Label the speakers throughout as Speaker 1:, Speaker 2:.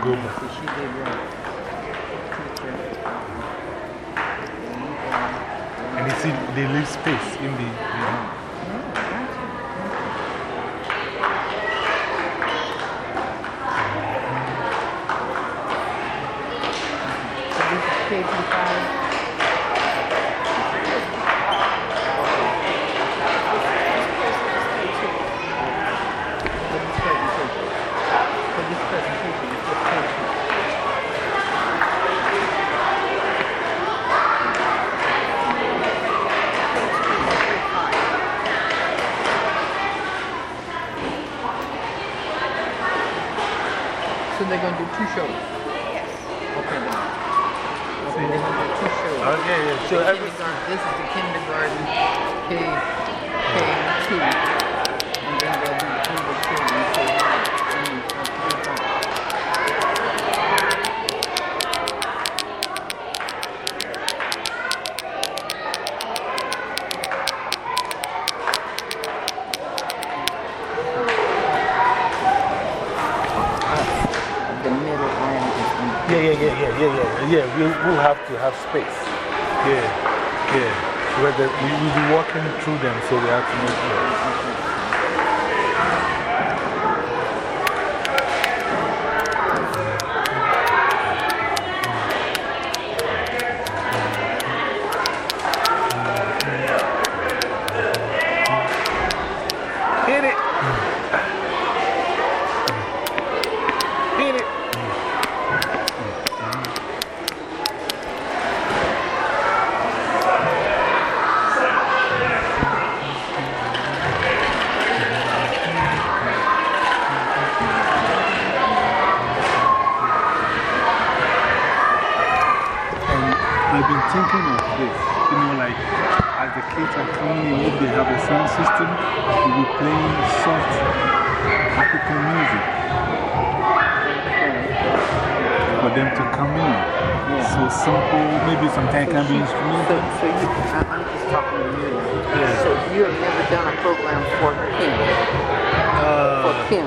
Speaker 1: go back.
Speaker 2: So she did right. Teacher.
Speaker 1: And you see, they leave space in the. the
Speaker 2: So this is KG5. For this presentation. For this presentation, it's just KG. So they're going to do two shows? Yes. Okay. Okay, they're going to do two shows.
Speaker 1: Okay, yeah. So every.
Speaker 2: This is the kindergarten K, K2.
Speaker 1: Yeah, yeah, yeah, yeah, yeah, yeah. Yeah, we, we'll have to have space. Yeah, yeah. Where the, we will be walking through them, so we have to make sure. I've been thinking of this, you know, like as the kids are coming in, if they have a sound system, we'll be playing soft African music for them to come in. So simple, maybe sometimes it can be
Speaker 2: So,
Speaker 1: instrumental.
Speaker 2: so you, I, I'm just talking to you.
Speaker 1: Yeah.
Speaker 2: So you have never done a program for Kim? for
Speaker 1: Uh,
Speaker 2: Kim?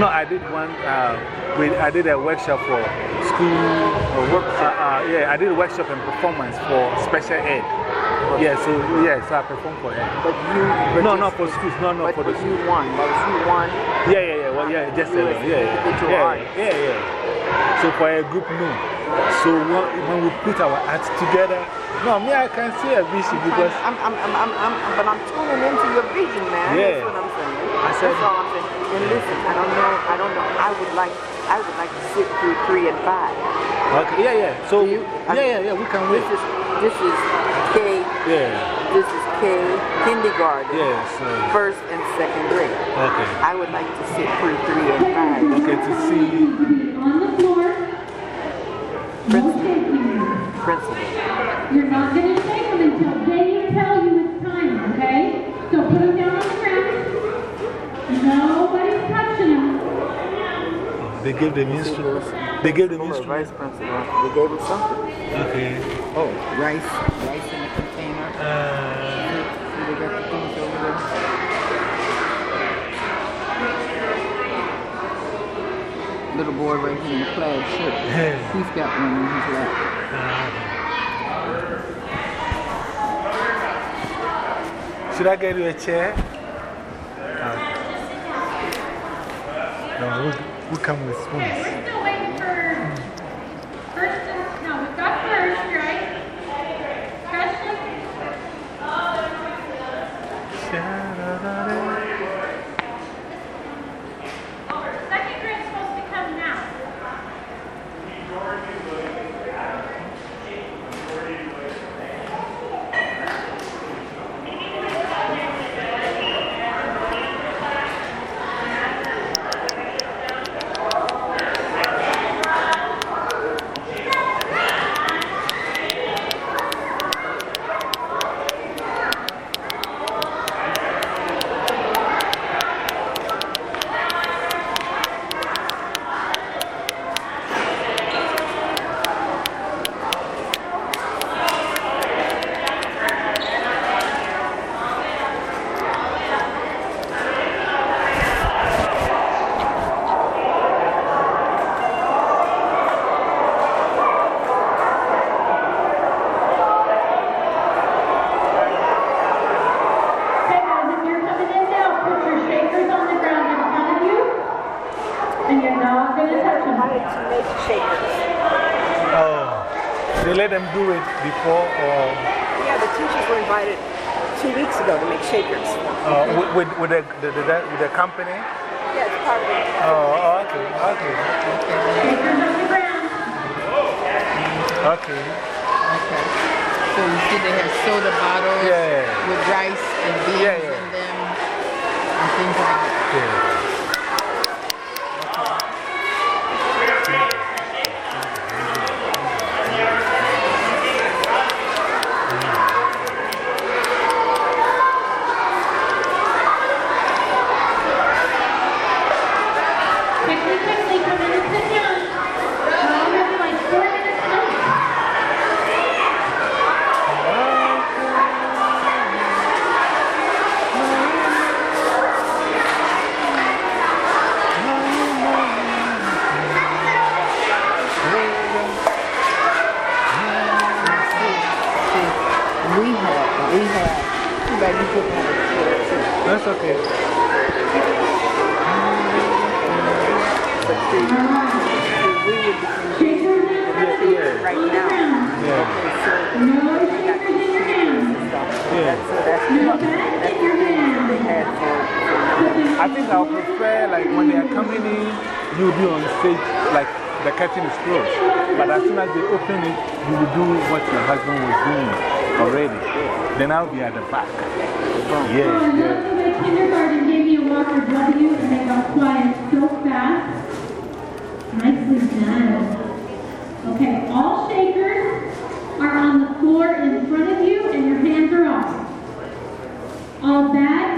Speaker 1: no, I did one, uh, with, I did a workshop for school. Uh, uh, yeah, I did a workshop and performance for special ed. Yeah, so, yeah, so I performed for ed.
Speaker 2: But you. But
Speaker 1: No, not for schools, no, no,
Speaker 2: but
Speaker 1: for the
Speaker 2: you won. Was you won?
Speaker 1: Yeah, yeah, yeah. Well, yeah, just a,
Speaker 2: as
Speaker 1: yeah, yeah, yeah, yeah. So for a group, no. So when, we put our arts together, no, me, I can see a vision because
Speaker 2: I'm, I'm, I'm, I'm, I'm, but I'm tuning into your vision, man.
Speaker 1: Yeah.
Speaker 2: That's what I'm saying.
Speaker 1: I said-
Speaker 2: That's all I'm saying. And listen, I don't know, I don't know. I would like, I would like to sit through three and five.
Speaker 1: okay, yeah, yeah. So
Speaker 2: you-
Speaker 1: yeah, yeah, yeah. We can wait.
Speaker 2: This is, this is K,
Speaker 1: Yeah,
Speaker 2: this is K, kindergarten,
Speaker 1: yes. Uh,
Speaker 2: first and second grade.
Speaker 1: okay,
Speaker 2: I would like to sit through three and five.
Speaker 1: okay. To see,
Speaker 3: On the floor. No
Speaker 2: Principal. Principal.
Speaker 3: You're not going to shake them until they tell you it's time, okay? So put them down on the ground. Nobody's touching them.
Speaker 1: oh, they gave them instrument. They gave them
Speaker 2: Full of
Speaker 1: instrument.
Speaker 2: They gave him something.
Speaker 1: Okay.
Speaker 2: Oh, rice, rice in a container.
Speaker 1: Uh,
Speaker 2: See, they got the things over there. Little boy right here in the plaid shirt. He's got one in his lap.
Speaker 1: should I get you a chair? Uh, no, we come with spoons.
Speaker 3: we're still waiting for first and, no, we've got first, right? Question? Oh, second grade's supposed to come now.
Speaker 4: invited to make shakers.
Speaker 1: Oh. They let them do it before or
Speaker 4: Yeah, the teachers were invited two weeks ago to make shakers.
Speaker 1: uh, with, with, with, the, the, the, with the company?
Speaker 4: Yeah, it's part of it.
Speaker 1: Oh, oh, okay, okay,
Speaker 3: Shakers on the ground.
Speaker 1: okay.
Speaker 2: Okay. So you see they have soda bottles
Speaker 1: Yeah.
Speaker 2: with rice and beans
Speaker 1: Yeah, yeah.
Speaker 2: in them and things like that. We have, we have, too bad you couldn't have a.
Speaker 1: That's okay.
Speaker 4: But see, we would be
Speaker 1: Yeah, yeah,
Speaker 4: right now.
Speaker 1: yeah.
Speaker 4: So,
Speaker 3: in your hands.
Speaker 1: yeah.
Speaker 4: that's
Speaker 3: No
Speaker 4: what
Speaker 3: bags in your
Speaker 4: they had for,
Speaker 1: I think I'll prefer, like, when they are coming in, you'll be on stage, like, the curtain is closed. But as soon as they open it, you will do what your husband was doing already. Then I'll be at the back.
Speaker 3: Oh,
Speaker 1: Yeah,
Speaker 3: I
Speaker 1: yeah.
Speaker 3: love the way kindergarten gave me a Walker W and they got quiet so fast. Nicely done. Okay, all shakers are on the floor in front of you and your hands are off. All bags